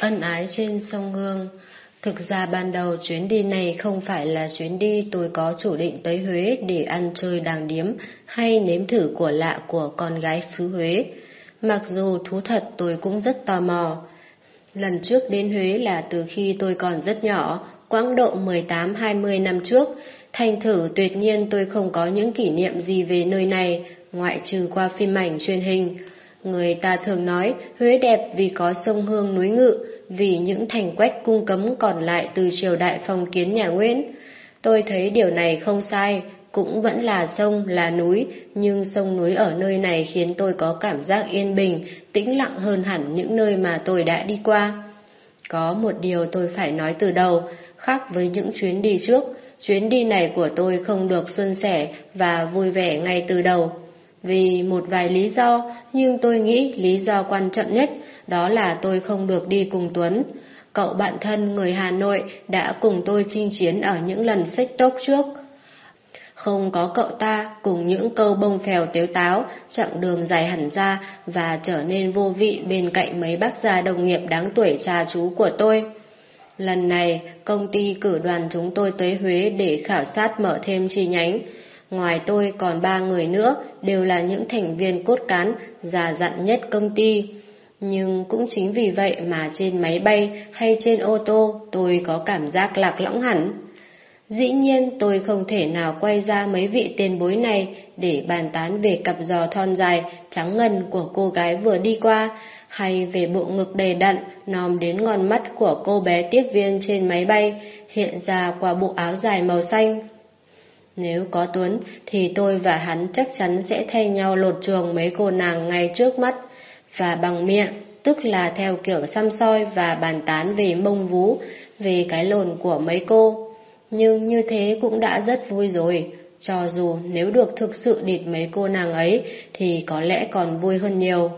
Ân ái trên sông Hương Thực ra ban đầu chuyến đi này không phải là chuyến đi tôi có chủ định tới Huế để ăn chơi đàng điếm hay nếm thử của lạ của con gái xứ Huế. Mặc dù thú thật tôi cũng rất tò mò. Lần trước đến Huế là từ khi tôi còn rất nhỏ, quãng độ 18-20 năm trước. Thành thử tuyệt nhiên tôi không có những kỷ niệm gì về nơi này, ngoại trừ qua phim ảnh truyền hình. Người ta thường nói Huế đẹp vì có sông Hương núi Ngự, vì những thành quách cung cấm còn lại từ triều đại phong kiến nhà Nguyễn. Tôi thấy điều này không sai, cũng vẫn là sông, là núi, nhưng sông núi ở nơi này khiến tôi có cảm giác yên bình, tĩnh lặng hơn hẳn những nơi mà tôi đã đi qua. Có một điều tôi phải nói từ đầu, khác với những chuyến đi trước, chuyến đi này của tôi không được xuân sẻ và vui vẻ ngay từ đầu. Vì một vài lý do, nhưng tôi nghĩ lý do quan trọng nhất đó là tôi không được đi cùng Tuấn. Cậu bạn thân người Hà Nội đã cùng tôi chinh chiến ở những lần xích tốc trước. Không có cậu ta cùng những câu bông phèo tiếu táo, chặng đường dài hẳn ra và trở nên vô vị bên cạnh mấy bác gia đồng nghiệp đáng tuổi cha chú của tôi. Lần này, công ty cử đoàn chúng tôi tới Huế để khảo sát mở thêm chi nhánh. Ngoài tôi còn ba người nữa, đều là những thành viên cốt cán, già dặn nhất công ty. Nhưng cũng chính vì vậy mà trên máy bay hay trên ô tô tôi có cảm giác lạc lõng hẳn. Dĩ nhiên tôi không thể nào quay ra mấy vị tiền bối này để bàn tán về cặp giò thon dài, trắng ngần của cô gái vừa đi qua, hay về bộ ngực đầy đặn, nòm đến ngon mắt của cô bé tiếp viên trên máy bay, hiện ra qua bộ áo dài màu xanh. Nếu có Tuấn thì tôi và hắn chắc chắn sẽ thay nhau lột trường mấy cô nàng ngay trước mắt, và bằng miệng, tức là theo kiểu xăm soi và bàn tán về mông vú, về cái lồn của mấy cô. Nhưng như thế cũng đã rất vui rồi, cho dù nếu được thực sự địt mấy cô nàng ấy thì có lẽ còn vui hơn nhiều.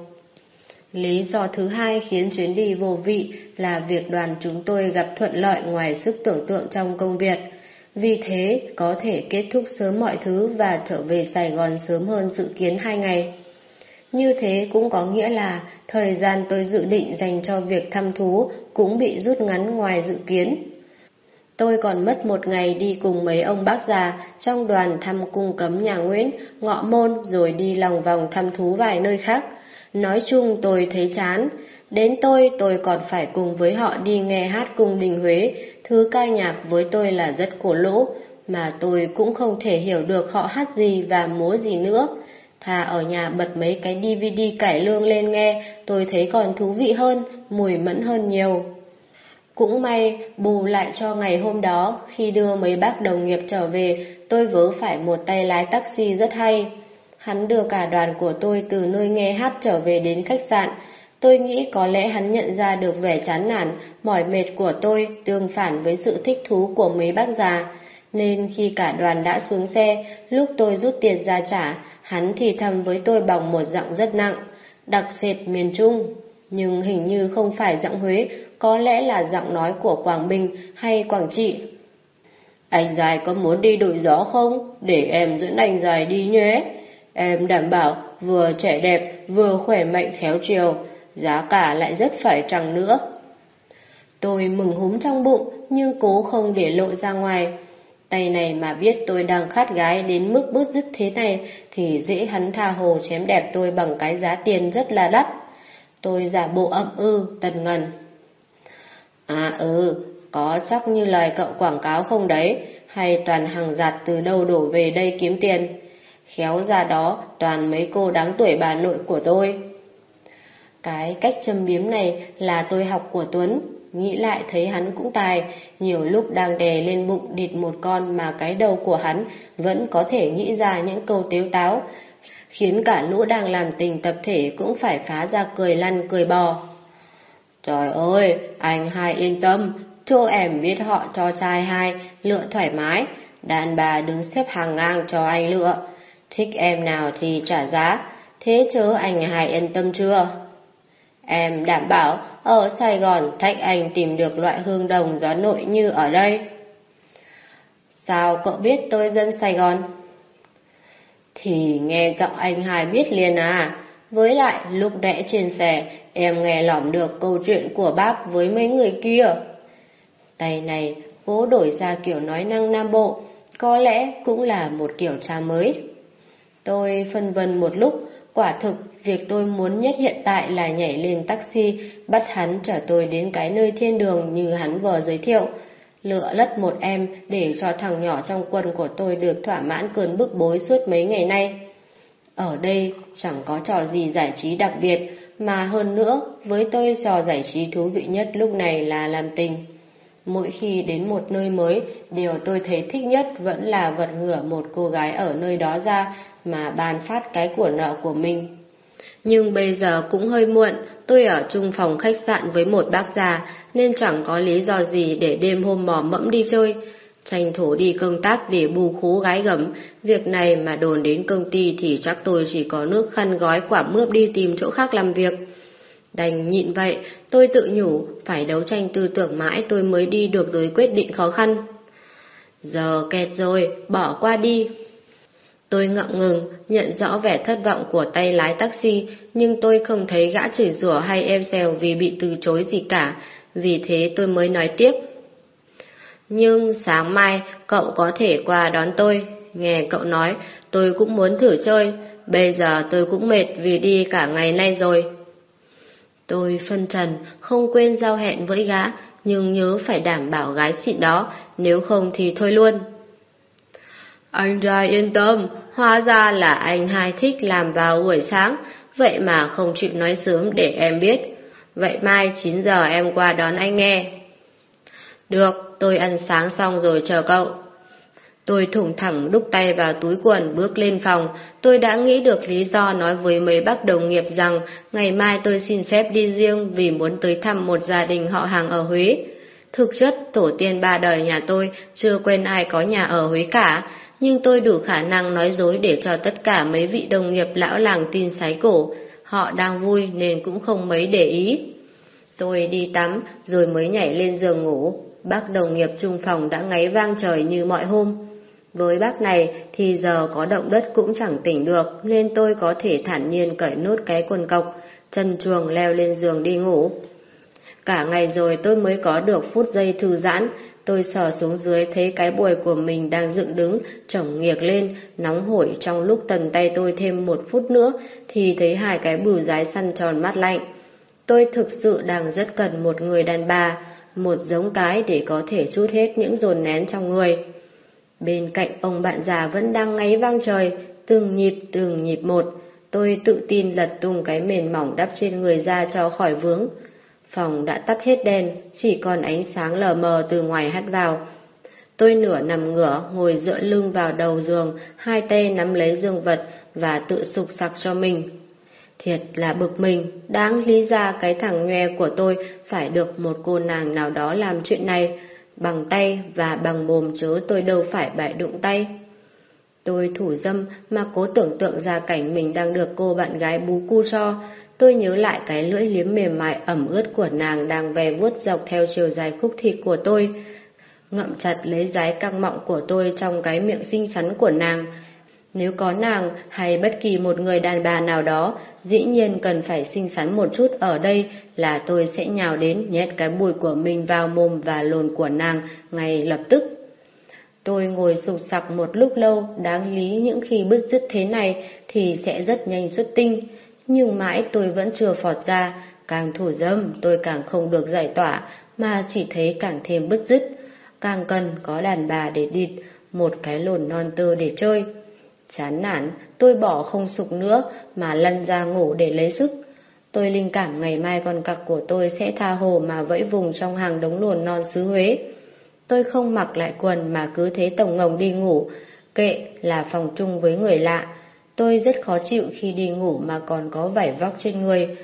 Lý do thứ hai khiến chuyến đi vô vị là việc đoàn chúng tôi gặp thuận lợi ngoài sức tưởng tượng trong công việc. Vì thế, có thể kết thúc sớm mọi thứ và trở về Sài Gòn sớm hơn dự kiến hai ngày. Như thế cũng có nghĩa là thời gian tôi dự định dành cho việc thăm thú cũng bị rút ngắn ngoài dự kiến. Tôi còn mất một ngày đi cùng mấy ông bác già trong đoàn thăm cung cấm nhà Nguyễn, ngọ môn rồi đi lòng vòng thăm thú vài nơi khác. Nói chung tôi thấy chán. Đến tôi, tôi còn phải cùng với họ đi nghe hát cung đình Huế, thứ ca nhạc với tôi là rất cổ lỗ, mà tôi cũng không thể hiểu được họ hát gì và múa gì nữa. Thà ở nhà bật mấy cái DVD cải lương lên nghe, tôi thấy còn thú vị hơn, mùi mẫn hơn nhiều. Cũng may, bù lại cho ngày hôm đó, khi đưa mấy bác đồng nghiệp trở về, tôi vớ phải một tay lái taxi rất hay. Hắn đưa cả đoàn của tôi từ nơi nghe hát trở về đến khách sạn. Tôi nghĩ có lẽ hắn nhận ra được vẻ chán nản, mỏi mệt của tôi tương phản với sự thích thú của mấy bác già. Nên khi cả đoàn đã xuống xe, lúc tôi rút tiền ra trả, hắn thì thầm với tôi bằng một giọng rất nặng, đặc sệt miền Trung. Nhưng hình như không phải giọng Huế, có lẽ là giọng nói của Quảng Bình hay Quảng Trị. Anh dài có muốn đi đội gió không? Để em dẫn anh dài đi nhé. Em đảm bảo vừa trẻ đẹp, vừa khỏe mạnh khéo chiều, giá cả lại rất phải chăng nữa. Tôi mừng húm trong bụng, nhưng cố không để lộ ra ngoài. Tay này mà biết tôi đang khát gái đến mức bứt rứt thế này, thì dễ hắn tha hồ chém đẹp tôi bằng cái giá tiền rất là đắt. Tôi giả bộ ậm ư, tần ngần. À ừ, có chắc như lời cậu quảng cáo không đấy, hay toàn hàng giặt từ đâu đổ về đây kiếm tiền. Khéo ra đó toàn mấy cô đáng tuổi bà nội của tôi. Cái cách châm biếm này là tôi học của Tuấn, nghĩ lại thấy hắn cũng tài, nhiều lúc đang đè lên bụng địt một con mà cái đầu của hắn vẫn có thể nghĩ ra những câu tiếu táo, khiến cả lũ đang làm tình tập thể cũng phải phá ra cười lăn cười bò. Trời ơi, anh hai yên tâm, cho em biết họ cho trai hai, lựa thoải mái, đàn bà đứng xếp hàng ngang cho anh lựa, thích em nào thì trả giá, thế chớ anh hai yên tâm chưa? Em đảm bảo ở Sài Gòn thách anh tìm được loại hương đồng gió nội như ở đây. Sao cậu biết tôi dân Sài Gòn? Thì nghe giọng anh hai biết liền à, Với lại, lúc nãy trên xe, em nghe lỏm được câu chuyện của bác với mấy người kia. Tay này, cố đổi ra kiểu nói năng nam bộ, có lẽ cũng là một kiểu trà mới. Tôi phân vân một lúc, quả thực việc tôi muốn nhất hiện tại là nhảy lên taxi, bắt hắn chở tôi đến cái nơi thiên đường như hắn vừa giới thiệu. Lựa lất một em để cho thằng nhỏ trong quân của tôi được thỏa mãn cơn bức bối suốt mấy ngày nay. Ở đây chẳng có trò gì giải trí đặc biệt, mà hơn nữa với tôi trò giải trí thú vị nhất lúc này là làm tình. Mỗi khi đến một nơi mới, điều tôi thấy thích nhất vẫn là vật ngửa một cô gái ở nơi đó ra mà bàn phát cái của nợ của mình. Nhưng bây giờ cũng hơi muộn, tôi ở chung phòng khách sạn với một bác già nên chẳng có lý do gì để đêm hôm mò mẫm đi chơi. Tranh thủ đi công tác để bù khú gái gấm, việc này mà đồn đến công ty thì chắc tôi chỉ có nước khăn gói quả mướp đi tìm chỗ khác làm việc. Đành nhịn vậy, tôi tự nhủ, phải đấu tranh tư tưởng mãi tôi mới đi được tới quyết định khó khăn. Giờ kẹt rồi, bỏ qua đi. Tôi ngậm ngừng, nhận rõ vẻ thất vọng của tay lái taxi, nhưng tôi không thấy gã chửi rủa hay em xèo vì bị từ chối gì cả, vì thế tôi mới nói tiếp. Nhưng sáng mai cậu có thể qua đón tôi, nghe cậu nói, tôi cũng muốn thử chơi, bây giờ tôi cũng mệt vì đi cả ngày nay rồi. Tôi phân trần, không quên giao hẹn với gã, nhưng nhớ phải đảm bảo gái xịn đó, nếu không thì thôi luôn. Anh ra yên tâm, hóa ra là anh hai thích làm vào buổi sáng, vậy mà không chịu nói sớm để em biết. Vậy mai 9 giờ em qua đón anh nghe. Được, tôi ăn sáng xong rồi chờ cậu. Tôi thủng thẳng đúc tay vào túi quần bước lên phòng, tôi đã nghĩ được lý do nói với mấy bác đồng nghiệp rằng ngày mai tôi xin phép đi riêng vì muốn tới thăm một gia đình họ hàng ở Huế. Thực chất, tổ tiên ba đời nhà tôi chưa quên ai có nhà ở Huế cả, nhưng tôi đủ khả năng nói dối để cho tất cả mấy vị đồng nghiệp lão làng tin sái cổ. Họ đang vui nên cũng không mấy để ý. Tôi đi tắm rồi mới nhảy lên giường ngủ. Bác đồng nghiệp trung phòng đã ngáy vang trời như mọi hôm. Với bác này thì giờ có động đất cũng chẳng tỉnh được nên tôi có thể thản nhiên cởi nốt cái quần cọc, chân chuồng leo lên giường đi ngủ. Cả ngày rồi tôi mới có được phút giây thư giãn, tôi sờ xuống dưới thấy cái bùi của mình đang dựng đứng, chồng nghiệt lên, nóng hổi trong lúc tần tay tôi thêm một phút nữa thì thấy hai cái bửu rái săn tròn mắt lạnh. Tôi thực sự đang rất cần một người đàn bà, một giống cái để có thể chút hết những dồn nén trong người. Bên cạnh ông bạn già vẫn đang ngáy vang trời, từng nhịp từng nhịp một. Tôi tự tin lật tung cái mền mỏng đắp trên người ra cho khỏi vướng. Phòng đã tắt hết đèn, chỉ còn ánh sáng lờ mờ từ ngoài hắt vào. Tôi nửa nằm ngửa, ngồi dựa lưng vào đầu giường, hai tay nắm lấy dương vật và tự sục sặc cho mình. Thiệt là bực mình, đáng lý ra cái thằng nhoe của tôi phải được một cô nàng nào đó làm chuyện này, bằng tay và bằng mồm chớ tôi đâu phải bại đụng tay. Tôi thủ dâm mà cố tưởng tượng ra cảnh mình đang được cô bạn gái bú cu cho, tôi nhớ lại cái lưỡi liếm mềm mại ẩm ướt của nàng đang ve vuốt dọc theo chiều dài khúc thịt của tôi, ngậm chặt lấy dái căng mọng của tôi trong cái miệng xinh xắn của nàng. Nếu có nàng hay bất kỳ một người đàn bà nào đó, dĩ nhiên cần phải xinh xắn một chút ở đây là tôi sẽ nhào đến nhét cái bùi của mình vào mồm và lồn của nàng ngay lập tức. Tôi ngồi sụp sặc một lúc lâu, đáng lý những khi bứt rứt thế này thì sẽ rất nhanh xuất tinh, nhưng mãi tôi vẫn chưa phọt ra, càng thủ dâm tôi càng không được giải tỏa, mà chỉ thấy càng thêm bứt rứt, càng cần có đàn bà để địt, một cái lồn non tơ để chơi. Chán nản, tôi bỏ không sục nữa mà lăn ra ngủ để lấy sức. Tôi linh cảm ngày mai con cặc của tôi sẽ tha hồ mà vẫy vùng trong hàng đống luồn non xứ Huế. Tôi không mặc lại quần mà cứ thế tổng ngồng đi ngủ, kệ là phòng chung với người lạ. Tôi rất khó chịu khi đi ngủ mà còn có vải vóc trên người.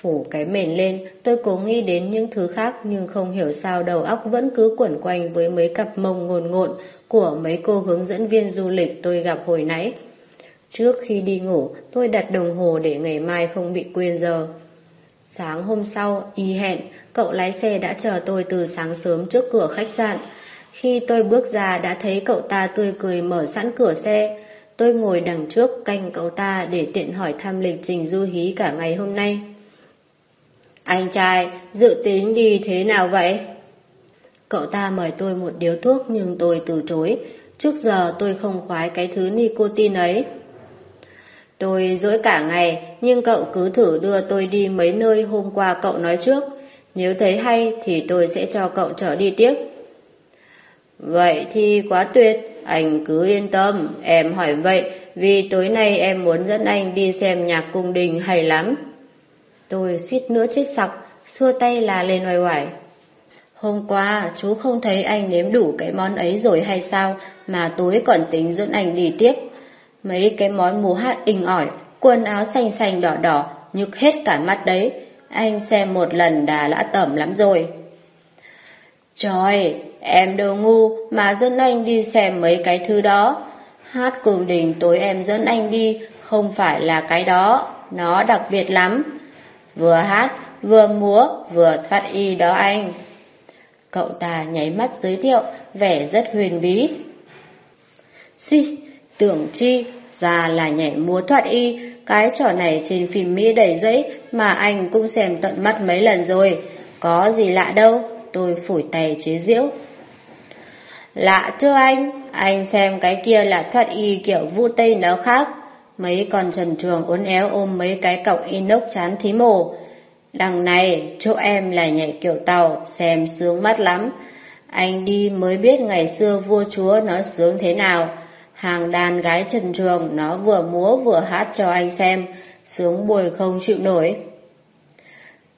Phủ cái mền lên, tôi cố nghĩ đến những thứ khác nhưng không hiểu sao đầu óc vẫn cứ quẩn quanh với mấy cặp mông ngồn ngộn của mấy cô hướng dẫn viên du lịch tôi gặp hồi nãy. Trước khi đi ngủ, tôi đặt đồng hồ để ngày mai không bị quên giờ. Sáng hôm sau, y hẹn, cậu lái xe đã chờ tôi từ sáng sớm trước cửa khách sạn. Khi tôi bước ra đã thấy cậu ta tươi cười mở sẵn cửa xe. tôi ngồi đằng trước canh cậu ta để tiện hỏi thăm lịch trình du hí cả ngày hôm nay. Anh trai, dự tính đi thế nào vậy? Cậu ta mời tôi một điếu thuốc nhưng tôi từ chối. Trước giờ tôi không khoái cái thứ nicotine ấy. Tôi dỗi cả ngày, nhưng cậu cứ thử đưa tôi đi mấy nơi hôm qua cậu nói trước. Nếu thấy hay thì tôi sẽ cho cậu trở đi tiếp. Vậy thì quá tuyệt, anh cứ yên tâm, em hỏi vậy vì tối nay em muốn dẫn anh đi xem nhạc cung đình hay lắm. Tôi suýt nữa chết sặc, xua tay là lên ngoài hoài. Hôm qua chú không thấy anh nếm đủ cái món ấy rồi hay sao mà tối còn tính dẫn anh đi tiếp. Mấy cái món mù hát inh ỏi, quần áo xanh xanh đỏ đỏ, nhức hết cả mắt đấy. Anh xem một lần đã lã tẩm lắm rồi. Trời, em đồ ngu mà dẫn anh đi xem mấy cái thứ đó. Hát cùng đình tối em dẫn anh đi, không phải là cái đó, nó đặc biệt lắm. Vừa hát, vừa múa, vừa thoát y đó anh. Cậu ta nháy mắt giới thiệu, vẻ rất huyền bí. si tưởng chi, ra là nhảy múa thoát y, cái trò này trên phim Mỹ đầy giấy mà anh cũng xem tận mắt mấy lần rồi, có gì lạ đâu, tôi phủi tay chế giễu. Lạ chưa anh, anh xem cái kia là thoát y kiểu vu tây nó khác, mấy con trần trường uốn éo ôm mấy cái cọc inox chán thí mồ. Đằng này, chỗ em là nhảy kiểu tàu, xem sướng mắt lắm. Anh đi mới biết ngày xưa vua chúa nó sướng thế nào. Hàng đàn gái trần trường nó vừa múa vừa hát cho anh xem, sướng bồi không chịu nổi.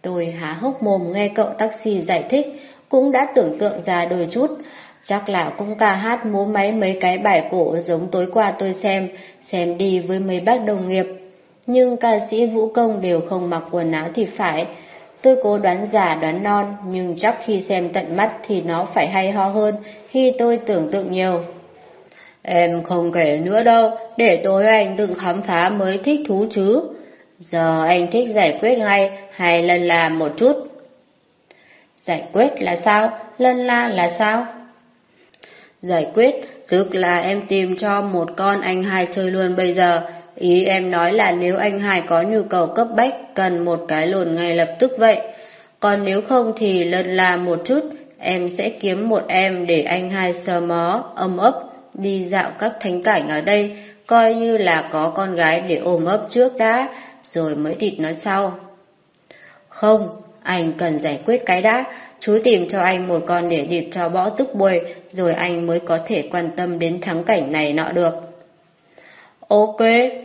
Tôi há hốc mồm nghe cậu taxi giải thích, cũng đã tưởng tượng ra đôi chút, chắc là cũng ca hát múa máy mấy cái bài cổ giống tối qua tôi xem, xem đi với mấy bác đồng nghiệp. Nhưng ca sĩ vũ công đều không mặc quần áo thì phải. Tôi cố đoán giả đoán non, nhưng chắc khi xem tận mắt thì nó phải hay ho hơn khi tôi tưởng tượng nhiều. Em không kể nữa đâu, để tối anh tự khám phá mới thích thú chứ. Giờ anh thích giải quyết ngay hay lần là một chút? Giải quyết là sao? Lân la là sao? Giải quyết, tức là em tìm cho một con anh hai chơi luôn bây giờ. Ý em nói là nếu anh Hải có nhu cầu cấp bách, cần một cái lồn ngay lập tức vậy. Còn nếu không thì lân la một chút, em sẽ kiếm một em để anh Hải sờ mó, ấm ấp, đi dạo các thánh cảnh ở đây, coi như là có con gái để ôm ấp trước đã, rồi mới thịt nói sau. Không, anh cần giải quyết cái đã, chú tìm cho anh một con để điệp cho bõ tức bùi, rồi anh mới có thể quan tâm đến thắng cảnh này nọ được. Ok,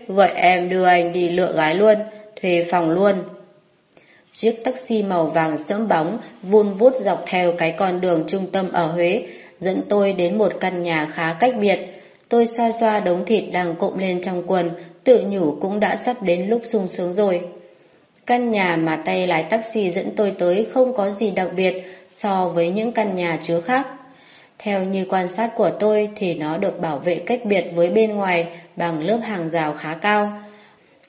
vậy em đưa anh đi lựa gái luôn, thuê phòng luôn. Chiếc taxi màu vàng sẫm bóng vun vút dọc theo cái con đường trung tâm ở Huế, dẫn tôi đến một căn nhà khá cách biệt. Tôi xoa xoa đống thịt đang cụm lên trong quần, tự nhủ cũng đã sắp đến lúc sung sướng rồi. Căn nhà mà tay lái taxi dẫn tôi tới không có gì đặc biệt so với những căn nhà chứa khác. Theo như quan sát của tôi thì nó được bảo vệ cách biệt với bên ngoài bằng lớp hàng rào khá cao.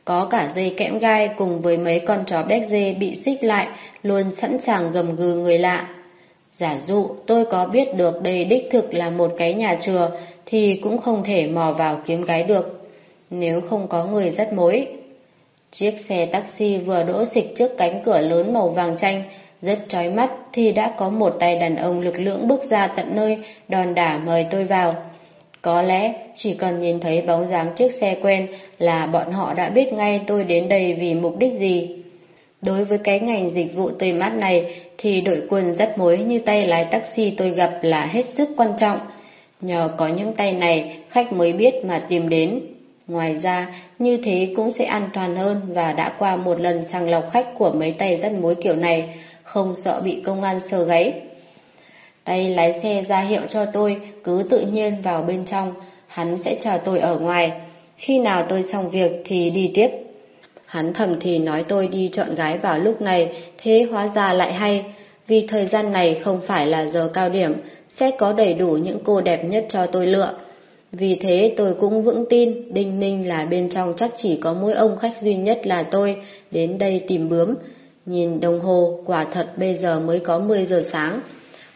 Có cả dây kẽm gai cùng với mấy con chó béc dê bị xích lại, luôn sẵn sàng gầm gừ người lạ. Giả dụ tôi có biết được đây đích thực là một cái nhà chừa thì cũng không thể mò vào kiếm gái được, nếu không có người dắt mối. Chiếc xe taxi vừa đỗ xịch trước cánh cửa lớn màu vàng chanh rất trói mắt thì đã có một tay đàn ông lực lưỡng bước ra tận nơi, đòn đả mời tôi vào. Có lẽ chỉ cần nhìn thấy bóng dáng chiếc xe quen là bọn họ đã biết ngay tôi đến đây vì mục đích gì. Đối với cái ngành dịch vụ tươi mát này thì đội quân dắt mối như tay lái taxi tôi gặp là hết sức quan trọng. Nhờ có những tay này khách mới biết mà tìm đến. Ngoài ra, như thế cũng sẽ an toàn hơn và đã qua một lần sàng lọc khách của mấy tay dắt mối kiểu này, không sợ bị công an sờ gáy. Tay lái xe ra hiệu cho tôi cứ tự nhiên vào bên trong, hắn sẽ chờ tôi ở ngoài. Khi nào tôi xong việc thì đi tiếp. Hắn thầm thì nói tôi đi chọn gái vào lúc này, thế hóa ra lại hay. Vì thời gian này không phải là giờ cao điểm, sẽ có đầy đủ những cô đẹp nhất cho tôi lựa. Vì thế tôi cũng vững tin Đinh Ninh là bên trong chắc chỉ có mỗi ông khách duy nhất là tôi đến đây tìm bướm. Nhìn đồng hồ, quả thật bây giờ mới có 10 giờ sáng.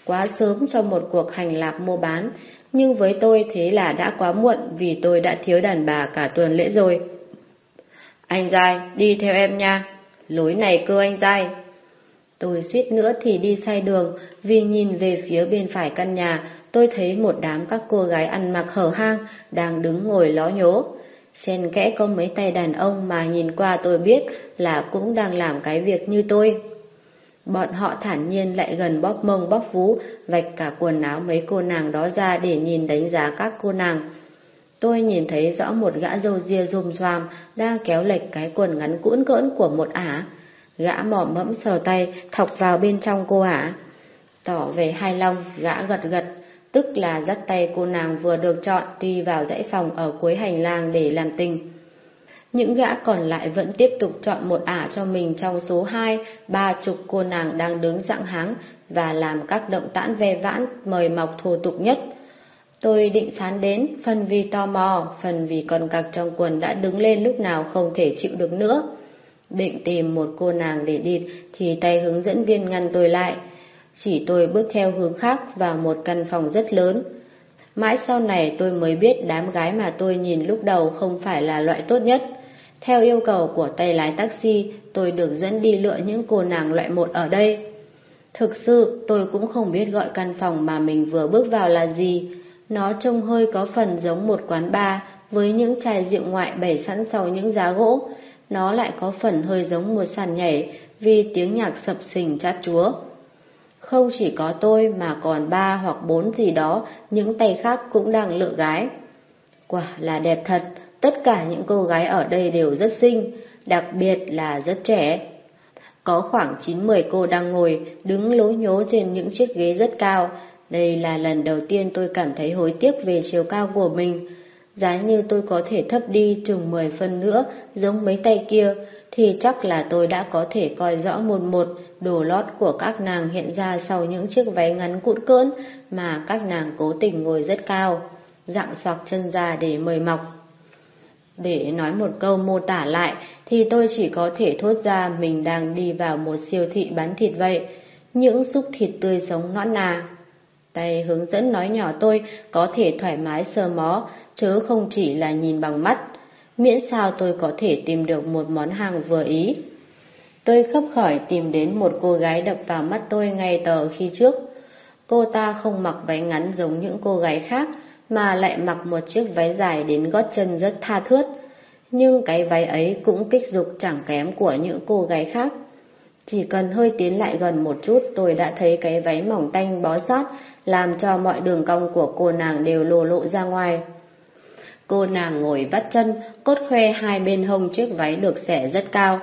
Quá sớm cho một cuộc hành lạc mua bán, nhưng với tôi thế là đã quá muộn vì tôi đã thiếu đàn bà cả tuần lễ rồi. Anh dai, đi theo em nha. Lối này cơ anh dai. Tôi suýt nữa thì đi sai đường vì nhìn về phía bên phải căn nhà tôi thấy một đám các cô gái ăn mặc hở hang đang đứng ngồi ló nhố. Xen kẽ có mấy tay đàn ông mà nhìn qua tôi biết là cũng đang làm cái việc như tôi. Bọn họ thản nhiên lại gần bóp mông bóp vú, vạch cả quần áo mấy cô nàng đó ra để nhìn đánh giá các cô nàng. Tôi nhìn thấy rõ một gã râu ria rùm xoàm đang kéo lệch cái quần ngắn cũn cỡn của một ả. Gã mỏ mẫm sờ tay, thọc vào bên trong cô ả. Tỏ về hai long, gã gật gật, tức là dắt tay cô nàng vừa được chọn đi vào dãy phòng ở cuối hành lang để làm tình. Những gã còn lại vẫn tiếp tục chọn một ả cho mình trong số hai, ba chục cô nàng đang đứng dạng háng và làm các động tãn ve vãn mời mọc thô tục nhất. Tôi định sán đến, phần vì tò mò, phần vì con cặc trong quần đã đứng lên lúc nào không thể chịu được nữa. Định tìm một cô nàng để đi thì tay hướng dẫn viên ngăn tôi lại. Chỉ tôi bước theo hướng khác vào một căn phòng rất lớn. Mãi sau này tôi mới biết đám gái mà tôi nhìn lúc đầu không phải là loại tốt nhất. Theo yêu cầu của tay lái taxi, tôi được dẫn đi lựa những cô nàng loại một ở đây. Thực sự, tôi cũng không biết gọi căn phòng mà mình vừa bước vào là gì. Nó trông hơi có phần giống một quán bar với những chai rượu ngoại bày sẵn sau những giá gỗ. Nó lại có phần hơi giống một sàn nhảy vì tiếng nhạc sập sình chát chúa. Không chỉ có tôi mà còn ba hoặc bốn gì đó, những tay khác cũng đang lựa gái. Quả là đẹp thật, tất cả những cô gái ở đây đều rất xinh, đặc biệt là rất trẻ. Có khoảng 9-10 cô đang ngồi, đứng lố nhố trên những chiếc ghế rất cao. Đây là lần đầu tiên tôi cảm thấy hối tiếc về chiều cao của mình. Giá như tôi có thể thấp đi chừng 10 phân nữa, giống mấy tay kia, thì chắc là tôi đã có thể coi rõ một một đồ lót của các nàng hiện ra sau những chiếc váy ngắn cụn cỡn mà các nàng cố tình ngồi rất cao, dạng soạc chân ra để mời mọc. Để nói một câu mô tả lại thì tôi chỉ có thể thốt ra mình đang đi vào một siêu thị bán thịt vậy, những xúc thịt tươi sống nõn nà. Tay hướng dẫn nói nhỏ tôi có thể thoải mái sơ mó, chứ không chỉ là nhìn bằng mắt, miễn sao tôi có thể tìm được một món hàng vừa ý. Tôi khấp khởi tìm đến một cô gái đập vào mắt tôi ngay tờ khi trước. Cô ta không mặc váy ngắn giống những cô gái khác, mà lại mặc một chiếc váy dài đến gót chân rất tha thướt. Nhưng cái váy ấy cũng kích dục chẳng kém của những cô gái khác. Chỉ cần hơi tiến lại gần một chút tôi đã thấy cái váy mỏng tanh bó sát, làm cho mọi đường cong của cô nàng đều lồ lộ ra ngoài. Cô nàng ngồi vắt chân, cốt khoe hai bên hông chiếc váy được xẻ rất cao,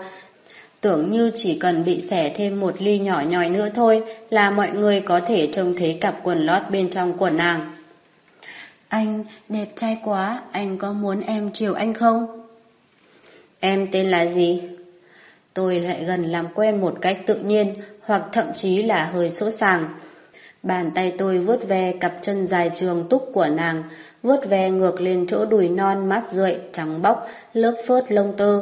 Tưởng như chỉ cần bị xẻ thêm một ly nhỏ nhòi nữa thôi là mọi người có thể trông thấy cặp quần lót bên trong của nàng. Anh, đẹp trai quá, anh có muốn em chiều anh không? Em tên là gì? Tôi lại gần làm quen một cách tự nhiên hoặc thậm chí là hơi sỗ sàng. Bàn tay tôi vuốt ve cặp chân dài trường túc của nàng, vuốt ve ngược lên chỗ đùi non mát rượi, trắng bóc, lớp phớt lông tơ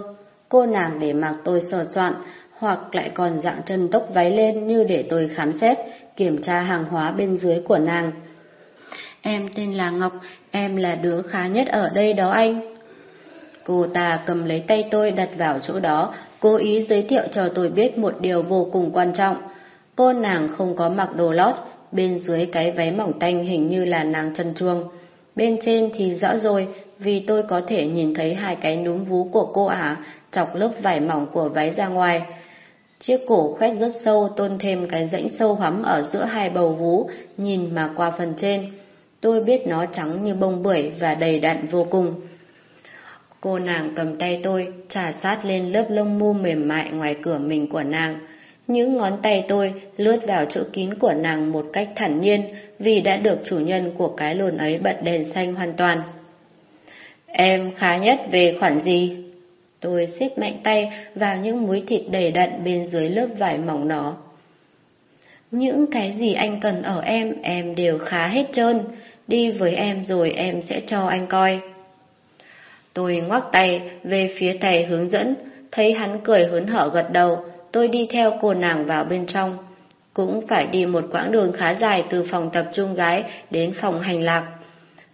cô nàng để mặc tôi sờ soạn, hoặc lại còn dạng chân tốc váy lên như để tôi khám xét, kiểm tra hàng hóa bên dưới của nàng. Em tên là Ngọc, em là đứa khá nhất ở đây đó anh. Cô ta cầm lấy tay tôi đặt vào chỗ đó, cố ý giới thiệu cho tôi biết một điều vô cùng quan trọng. Cô nàng không có mặc đồ lót, bên dưới cái váy mỏng tanh hình như là nàng chân chuông. Bên trên thì rõ rồi, vì tôi có thể nhìn thấy hai cái núm vú của cô ả, chọc lớp vải mỏng của váy ra ngoài. Chiếc cổ khoét rất sâu tôn thêm cái rãnh sâu hắm ở giữa hai bầu vú, nhìn mà qua phần trên. Tôi biết nó trắng như bông bưởi và đầy đặn vô cùng. Cô nàng cầm tay tôi, trà sát lên lớp lông mu mềm mại ngoài cửa mình của nàng. Những ngón tay tôi lướt vào chỗ kín của nàng một cách thản nhiên vì đã được chủ nhân của cái lồn ấy bật đèn xanh hoàn toàn. Em khá nhất về khoản gì? Tôi siết mạnh tay vào những múi thịt đầy đặn bên dưới lớp vải mỏng nó. Những cái gì anh cần ở em, em đều khá hết trơn. Đi với em rồi em sẽ cho anh coi. Tôi ngoắc tay về phía thầy hướng dẫn, thấy hắn cười hớn hở gật đầu, tôi đi theo cô nàng vào bên trong. Cũng phải đi một quãng đường khá dài từ phòng tập trung gái đến phòng hành lạc.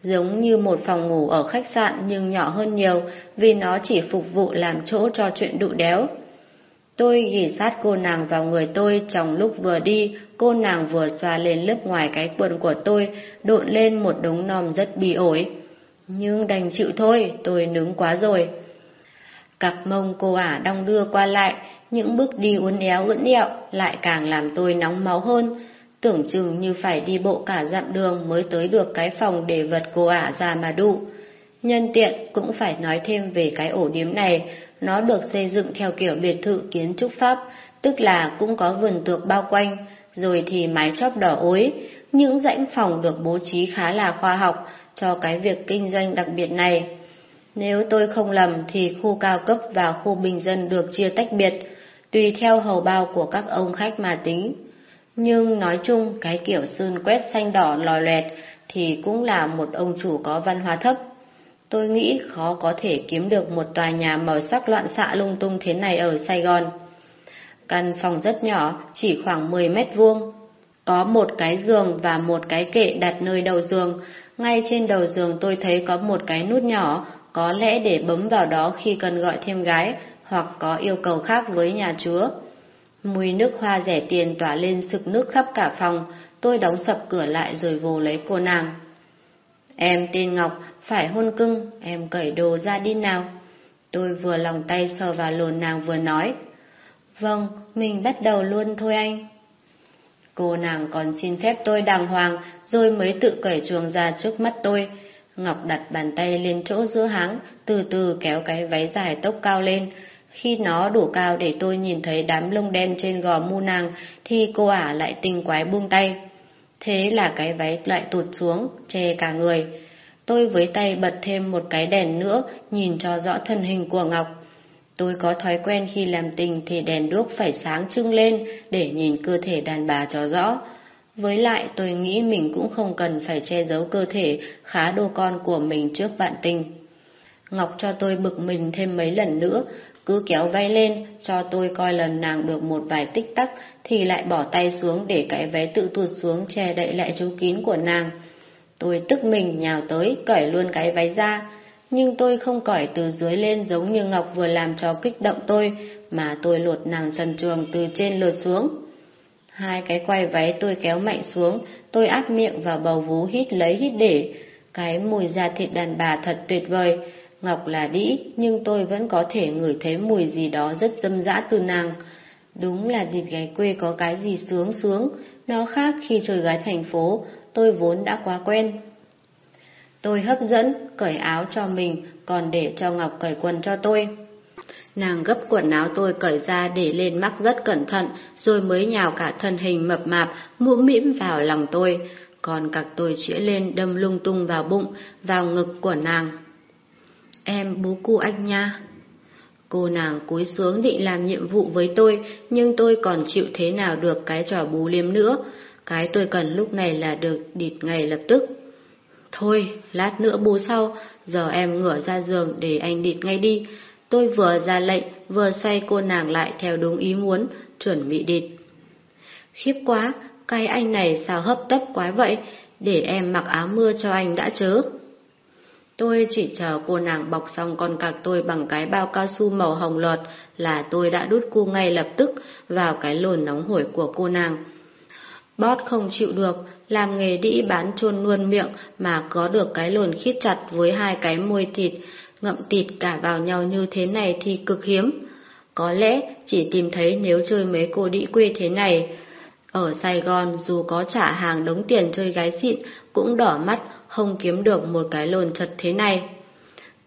giống như một phòng ngủ ở khách sạn nhưng nhỏ hơn nhiều vì nó chỉ phục vụ làm chỗ cho chuyện đụ đéo. Tôi ghi sát cô nàng vào người tôi trong lúc vừa đi, cô nàng vừa xoa lên lớp ngoài cái quần của tôi, độn lên một đống nòm rất bị ổi. Nhưng đành chịu thôi, tôi nướng quá rồi. Cặp mông cô ả đong đưa qua lại, những bước đi uốn éo ưỡn ẹo lại càng làm tôi nóng máu hơn. Tưởng chừng như phải đi bộ cả dặm đường mới tới được cái phòng để vật cô ả ra mà đụ. Nhân tiện cũng phải nói thêm về cái ổ điếm này, nó được xây dựng theo kiểu biệt thự kiến trúc Pháp, tức là cũng có vườn tược bao quanh, rồi thì mái chóp đỏ ối. Những rãnh phòng được bố trí khá là khoa học cho cái việc kinh doanh đặc biệt này. Nếu tôi không lầm thì khu cao cấp và khu bình dân được chia tách biệt, tùy theo hầu bao của các ông khách mà tính. Nhưng nói chung cái kiểu sơn quét xanh đỏ lòi loẹt thì cũng là một ông chủ có văn hóa thấp. Tôi nghĩ khó có thể kiếm được một tòa nhà màu sắc loạn xạ lung tung thế này ở Sài Gòn. Căn phòng rất nhỏ, chỉ khoảng 10 mét vuông. Có một cái giường và một cái kệ đặt nơi đầu giường. Ngay trên đầu giường tôi thấy có một cái nút nhỏ, có lẽ để bấm vào đó khi cần gọi thêm gái hoặc có yêu cầu khác với nhà chúa. Mùi nước hoa rẻ tiền tỏa lên sực nước khắp cả phòng, tôi đóng sập cửa lại rồi vồ lấy cô nàng. Em tên Ngọc, phải hôn cưng, em cởi đồ ra đi nào. Tôi vừa lòng tay sờ vào lồn nàng vừa nói. Vâng, mình bắt đầu luôn thôi anh. Cô nàng còn xin phép tôi đàng hoàng, rồi mới tự cởi chuồng ra trước mắt tôi. Ngọc đặt bàn tay lên chỗ giữa háng, từ từ kéo cái váy dài tốc cao lên. Khi nó đủ cao để tôi nhìn thấy đám lông đen trên gò mu nàng, thì cô ả lại tinh quái buông tay. Thế là cái váy lại tụt xuống, che cả người. Tôi với tay bật thêm một cái đèn nữa, nhìn cho rõ thân hình của Ngọc. Tôi có thói quen khi làm tình thì đèn đuốc phải sáng trưng lên để nhìn cơ thể đàn bà cho rõ. Với lại tôi nghĩ mình cũng không cần phải che giấu cơ thể khá đô con của mình trước bạn tình. Ngọc cho tôi bực mình thêm mấy lần nữa, cứ kéo vai lên cho tôi coi lần nàng được một vài tích tắc thì lại bỏ tay xuống để cái váy tự tuột xuống che đậy lại chú kín của nàng. Tôi tức mình nhào tới cởi luôn cái váy ra, nhưng tôi không cởi từ dưới lên giống như Ngọc vừa làm cho kích động tôi, mà tôi lột nàng trần trường từ trên lượt xuống. Hai cái quay váy tôi kéo mạnh xuống, tôi áp miệng vào bầu vú hít lấy hít để. Cái mùi da thịt đàn bà thật tuyệt vời. Ngọc là đĩ, nhưng tôi vẫn có thể ngửi thấy mùi gì đó rất dâm dã từ nàng. Đúng là thịt gái quê có cái gì sướng sướng, nó khác khi chơi gái thành phố, tôi vốn đã quá quen. Tôi hấp dẫn, cởi áo cho mình, còn để cho Ngọc cởi quần cho tôi. Nàng gấp quần áo tôi cởi ra để lên mắc rất cẩn thận, rồi mới nhào cả thân hình mập mạp, mũm mĩm vào lòng tôi, còn cặc tôi chĩa lên đâm lung tung vào bụng, vào ngực của nàng. Em bố cu anh nha. Cô nàng cúi xuống định làm nhiệm vụ với tôi, nhưng tôi còn chịu thế nào được cái trò bú liếm nữa. Cái tôi cần lúc này là được địt ngay lập tức. Thôi, lát nữa bố sau, giờ em ngửa ra giường để anh địt ngay đi. Tôi vừa ra lệnh, vừa xoay cô nàng lại theo đúng ý muốn, chuẩn bị địt. Khiếp quá, cái anh này sao hấp tấp quá vậy, để em mặc áo mưa cho anh đã chớ. Tôi chỉ chờ cô nàng bọc xong con cặc tôi bằng cái bao cao su màu hồng lợt là tôi đã đút cu ngay lập tức vào cái lồn nóng hổi của cô nàng. Bót không chịu được, làm nghề đĩ bán chôn luôn miệng mà có được cái lồn khít chặt với hai cái môi thịt, ngậm thịt cả vào nhau như thế này thì cực hiếm. Có lẽ chỉ tìm thấy nếu chơi mấy cô đĩ quê thế này. Ở Sài Gòn dù có trả hàng đống tiền chơi gái xịn cũng đỏ mắt không kiếm được một cái lồn chật thế này.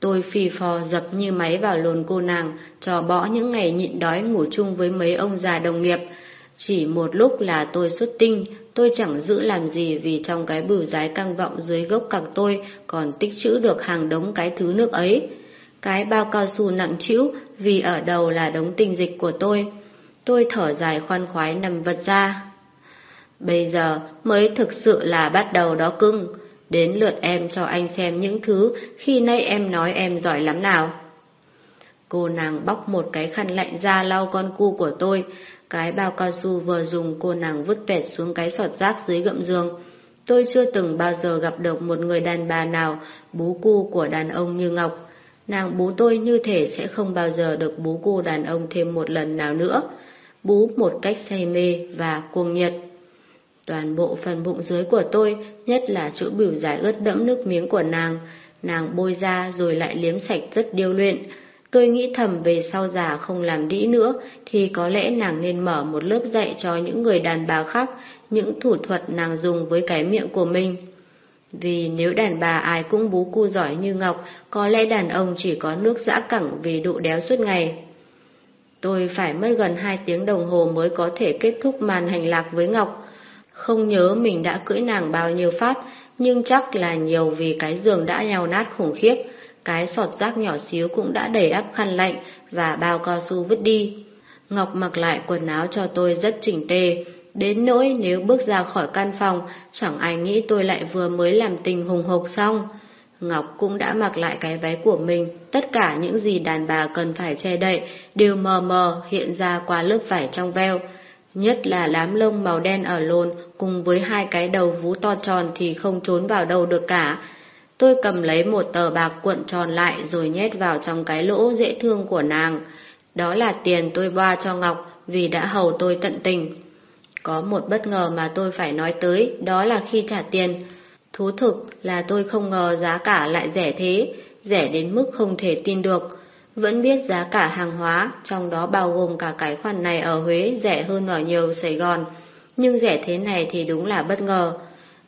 Tôi phì phò dập như máy vào lồn cô nàng, cho bỏ những ngày nhịn đói ngủ chung với mấy ông già đồng nghiệp. Chỉ một lúc là tôi xuất tinh, tôi chẳng giữ làm gì vì trong cái bửu giái căng vọng dưới gốc cẳng tôi còn tích trữ được hàng đống cái thứ nước ấy. Cái bao cao su nặng trĩu vì ở đầu là đống tinh dịch của tôi. Tôi thở dài khoan khoái nằm vật ra. Bây giờ mới thực sự là bắt đầu đó cưng. Đến lượt em cho anh xem những thứ khi nay em nói em giỏi lắm nào. Cô nàng bóc một cái khăn lạnh ra lau con cu của tôi. Cái bao cao su vừa dùng cô nàng vứt tuẹt xuống cái sọt rác dưới gậm giường. Tôi chưa từng bao giờ gặp được một người đàn bà nào bú cu của đàn ông như Ngọc. Nàng bú tôi như thể sẽ không bao giờ được bú cu đàn ông thêm một lần nào nữa. Bú một cách say mê và cuồng nhiệt. Toàn bộ phần bụng dưới của tôi, nhất là chỗ biểu dài ướt đẫm nước miếng của nàng, nàng bôi ra rồi lại liếm sạch rất điêu luyện. Tôi nghĩ thầm về sau già không làm đĩ nữa, thì có lẽ nàng nên mở một lớp dạy cho những người đàn bà khác những thủ thuật nàng dùng với cái miệng của mình. Vì nếu đàn bà ai cũng bú cu giỏi như Ngọc, có lẽ đàn ông chỉ có nước dã cẳng vì độ đéo suốt ngày. Tôi phải mất gần hai tiếng đồng hồ mới có thể kết thúc màn hành lạc với Ngọc. Không nhớ mình đã cưỡi nàng bao nhiêu phát, nhưng chắc là nhiều vì cái giường đã nhào nát khủng khiếp, cái sọt rác nhỏ xíu cũng đã đầy ắp khăn lạnh và bao cao su vứt đi. Ngọc mặc lại quần áo cho tôi rất chỉnh tề, đến nỗi nếu bước ra khỏi căn phòng, chẳng ai nghĩ tôi lại vừa mới làm tình hùng hục xong. Ngọc cũng đã mặc lại cái váy của mình, tất cả những gì đàn bà cần phải che đậy đều mờ mờ hiện ra qua lớp vải trong veo. Nhất là đám lông màu đen ở lồn cùng với hai cái đầu vú to tròn thì không trốn vào đâu được cả. Tôi cầm lấy một tờ bạc cuộn tròn lại rồi nhét vào trong cái lỗ dễ thương của nàng. Đó là tiền tôi boa cho Ngọc vì đã hầu tôi tận tình. Có một bất ngờ mà tôi phải nói tới, đó là khi trả tiền. Thú thực là tôi không ngờ giá cả lại rẻ thế, rẻ đến mức không thể tin được. Vẫn biết giá cả hàng hóa, trong đó bao gồm cả cái khoản này ở Huế rẻ hơn ở nhiều Sài Gòn. Nhưng rẻ thế này thì đúng là bất ngờ.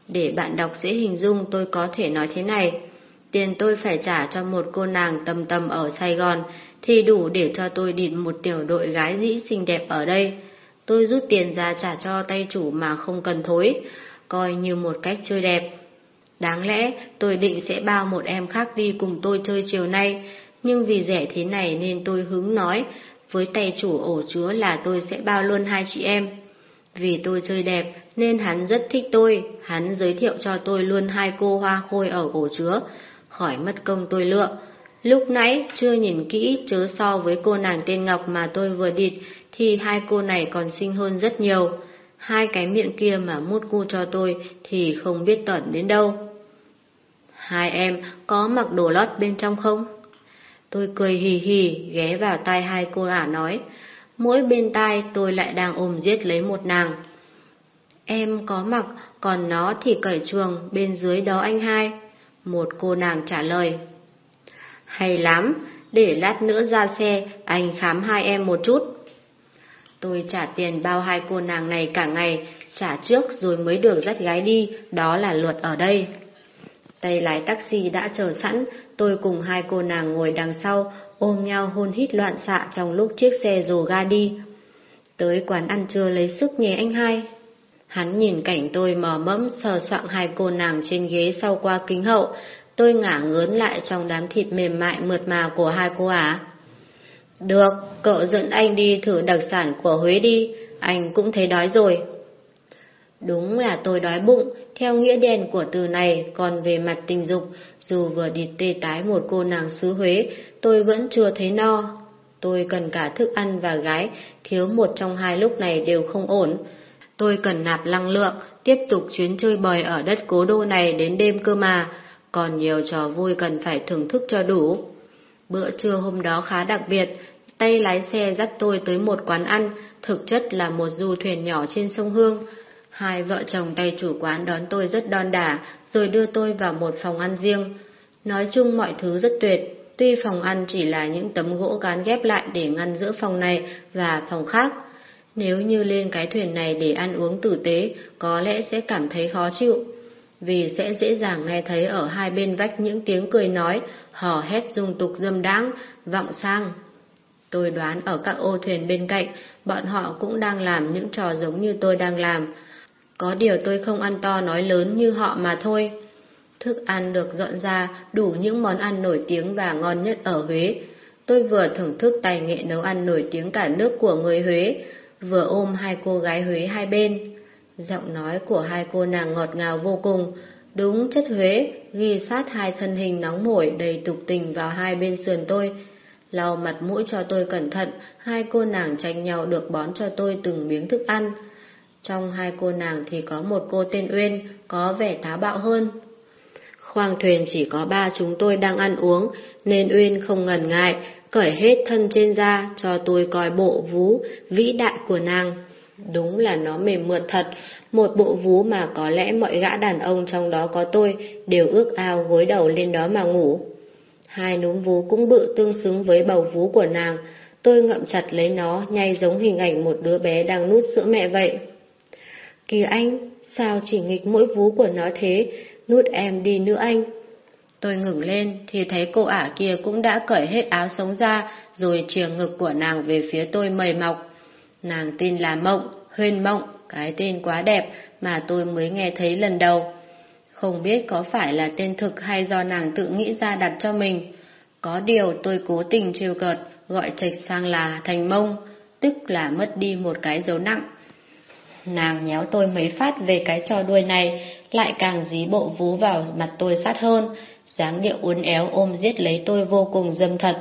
Để bạn đọc dễ hình dung tôi có thể nói thế này. Tiền tôi phải trả cho một cô nàng tầm tầm ở Sài Gòn thì đủ để cho tôi địt một tiểu đội gái dĩ xinh đẹp ở đây. Tôi rút tiền ra trả cho tay chủ mà không cần thối, coi như một cách chơi đẹp. Đáng lẽ tôi định sẽ bao một em khác đi cùng tôi chơi chiều nay, nhưng vì rẻ thế này nên tôi hứng nói với tay chủ ổ chúa là tôi sẽ bao luôn hai chị em. Vì tôi chơi đẹp nên hắn rất thích tôi, hắn giới thiệu cho tôi luôn hai cô hoa khôi ở ổ chứa, khỏi mất công tôi lựa. Lúc nãy chưa nhìn kỹ chớ so với cô nàng tên Ngọc mà tôi vừa địt thì hai cô này còn xinh hơn rất nhiều. Hai cái miệng kia mà mút cu cho tôi thì không biết tẩn đến đâu. Hai em có mặc đồ lót bên trong không? Tôi cười hì hì ghé vào tai hai cô ả nói, mỗi bên tai tôi lại đang ôm giết lấy một nàng. Em có mặc, còn nó thì cởi chuồng bên dưới đó anh hai. Một cô nàng trả lời. Hay lắm, để lát nữa ra xe, anh khám hai em một chút. Tôi trả tiền bao hai cô nàng này cả ngày, trả trước rồi mới được dắt gái đi, đó là luật ở đây. Tay lái taxi đã chờ sẵn, tôi cùng hai cô nàng ngồi đằng sau, ôm nhau hôn hít loạn xạ trong lúc chiếc xe rồ ga đi. Tới quán ăn trưa lấy sức nhé anh hai. Hắn nhìn cảnh tôi mò mẫm sờ soạng hai cô nàng trên ghế sau qua kính hậu, tôi ngả ngớn lại trong đám thịt mềm mại mượt mà của hai cô ả. Được, cậu dẫn anh đi thử đặc sản của Huế đi, anh cũng thấy đói rồi. Đúng là tôi đói bụng, theo nghĩa đen của từ này, còn về mặt tình dục, dù vừa địt tê tái một cô nàng xứ Huế, tôi vẫn chưa thấy no. Tôi cần cả thức ăn và gái, thiếu một trong hai lúc này đều không ổn. Tôi cần nạp năng lượng, tiếp tục chuyến chơi bời ở đất cố đô này đến đêm cơ mà, còn nhiều trò vui cần phải thưởng thức cho đủ. Bữa trưa hôm đó khá đặc biệt, tay lái xe dắt tôi tới một quán ăn, thực chất là một du thuyền nhỏ trên sông Hương. Hai vợ chồng tay chủ quán đón tôi rất đon đả, rồi đưa tôi vào một phòng ăn riêng. Nói chung mọi thứ rất tuyệt, tuy phòng ăn chỉ là những tấm gỗ gán ghép lại để ngăn giữa phòng này và phòng khác. Nếu như lên cái thuyền này để ăn uống tử tế, có lẽ sẽ cảm thấy khó chịu. Vì sẽ dễ dàng nghe thấy ở hai bên vách những tiếng cười nói, hò hét dung tục dâm đáng, vọng sang. Tôi đoán ở các ô thuyền bên cạnh, bọn họ cũng đang làm những trò giống như tôi đang làm. Có điều tôi không ăn to nói lớn như họ mà thôi. Thức ăn được dọn ra đủ những món ăn nổi tiếng và ngon nhất ở Huế. Tôi vừa thưởng thức tài nghệ nấu ăn nổi tiếng cả nước của người Huế, vừa ôm hai cô gái Huế hai bên. Giọng nói của hai cô nàng ngọt ngào vô cùng, đúng chất Huế, ghi sát hai thân hình nóng mổi đầy tục tình vào hai bên sườn tôi. Lau mặt mũi cho tôi cẩn thận, hai cô nàng tranh nhau được bón cho tôi từng miếng thức ăn. Trong hai cô nàng thì có một cô tên Uyên, có vẻ táo bạo hơn. Khoang thuyền chỉ có ba chúng tôi đang ăn uống, nên Uyên không ngần ngại, cởi hết thân trên da cho tôi coi bộ vú vĩ đại của nàng. Đúng là nó mềm mượt thật, một bộ vú mà có lẽ mọi gã đàn ông trong đó có tôi đều ước ao gối đầu lên đó mà ngủ. Hai núm vú cũng bự tương xứng với bầu vú của nàng, tôi ngậm chặt lấy nó nhay giống hình ảnh một đứa bé đang nút sữa mẹ vậy. Kìa anh, sao chỉ nghịch mỗi vú của nó thế, nút em đi nữa anh. Tôi ngừng lên thì thấy cô ả kia cũng đã cởi hết áo sống ra rồi chìa ngực của nàng về phía tôi mầy mọc. Nàng tin là Mộng, Huyên Mộng, cái tên quá đẹp mà tôi mới nghe thấy lần đầu. Không biết có phải là tên thực hay do nàng tự nghĩ ra đặt cho mình. Có điều tôi cố tình trêu cợt, gọi trạch sang là thành mông, tức là mất đi một cái dấu nặng. Nàng nhéo tôi mấy phát về cái trò đuôi này, lại càng dí bộ vú vào mặt tôi sát hơn, dáng điệu uốn éo ôm giết lấy tôi vô cùng dâm thật,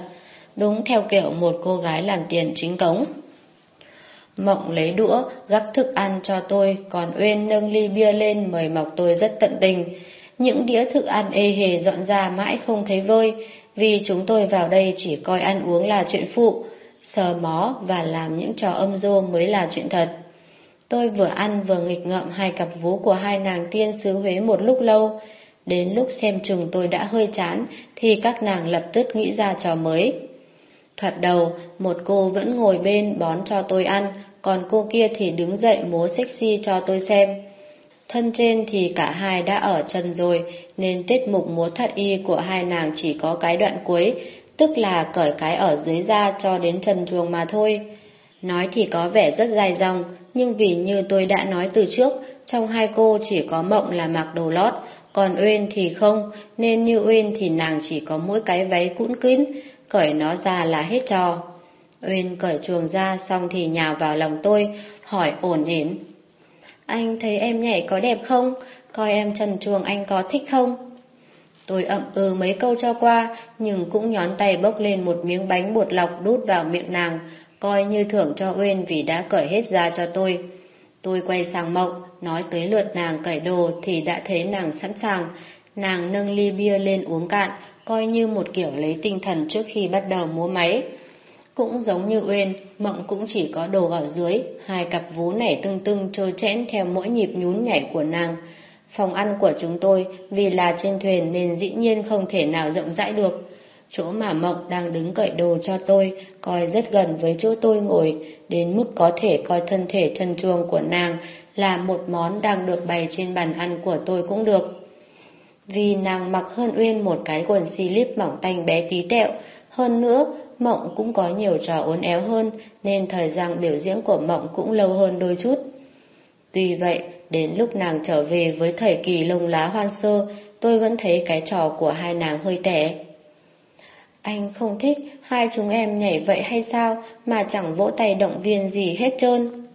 đúng theo kiểu một cô gái làm tiền chính cống. Mộng lấy đũa, gắp thức ăn cho tôi, còn Uyên nâng ly bia lên mời mọc tôi rất tận tình. Những đĩa thức ăn ê hề dọn ra mãi không thấy vơi, vì chúng tôi vào đây chỉ coi ăn uống là chuyện phụ, sờ mó và làm những trò âm dô mới là chuyện thật. Tôi vừa ăn vừa nghịch ngợm hai cặp vú của hai nàng tiên sứ Huế một lúc lâu, Đến lúc xem chừng tôi đã hơi chán, thì các nàng lập tức nghĩ ra trò mới. Thoạt đầu, một cô vẫn ngồi bên bón cho tôi ăn, còn cô kia thì đứng dậy múa sexy cho tôi xem. Thân trên thì cả hai đã ở chân rồi, nên tiết mục múa thật y của hai nàng chỉ có cái đoạn cuối, tức là cởi cái ở dưới da cho đến chân chuồng mà thôi. Nói thì có vẻ rất dài dòng, nhưng vì như tôi đã nói từ trước, trong hai cô chỉ có mộng là mặc đồ lót, còn Uyên thì không, nên như Uyên thì nàng chỉ có mỗi cái váy cũn kín, cởi nó ra là hết trò. Uyên cởi chuồng ra xong thì nhào vào lòng tôi, hỏi ổn ỉn. Anh thấy em nhảy có đẹp không? Coi em trần chuồng anh có thích không? Tôi ậm ừ mấy câu cho qua, nhưng cũng nhón tay bốc lên một miếng bánh bột lọc đút vào miệng nàng, coi như thưởng cho Uyên vì đã cởi hết ra cho tôi. Tôi quay sang mộng, nói tới lượt nàng cởi đồ thì đã thấy nàng sẵn sàng. Nàng nâng ly bia lên uống cạn, coi như một kiểu lấy tinh thần trước khi bắt đầu múa máy. Cũng giống như Uyên, mộng cũng chỉ có đồ ở dưới, hai cặp vú nảy tưng tưng trôi chẽn theo mỗi nhịp nhún nhảy của nàng. Phòng ăn của chúng tôi vì là trên thuyền nên dĩ nhiên không thể nào rộng rãi được. Chỗ mà Mộng đang đứng cởi đồ cho tôi, coi rất gần với chỗ tôi ngồi, đến mức có thể coi thân thể trần truồng của nàng là một món đang được bày trên bàn ăn của tôi cũng được. Vì nàng mặc hơn Uyên một cái quần slip mỏng tanh bé tí tẹo, hơn nữa Mộng cũng có nhiều trò uốn éo hơn nên thời gian biểu diễn của Mộng cũng lâu hơn đôi chút. Tuy vậy, đến lúc nàng trở về với thời kỳ lông lá hoan sơ, tôi vẫn thấy cái trò của hai nàng hơi tẻ. Anh không thích hai chúng em nhảy vậy hay sao mà chẳng vỗ tay động viên gì hết trơn.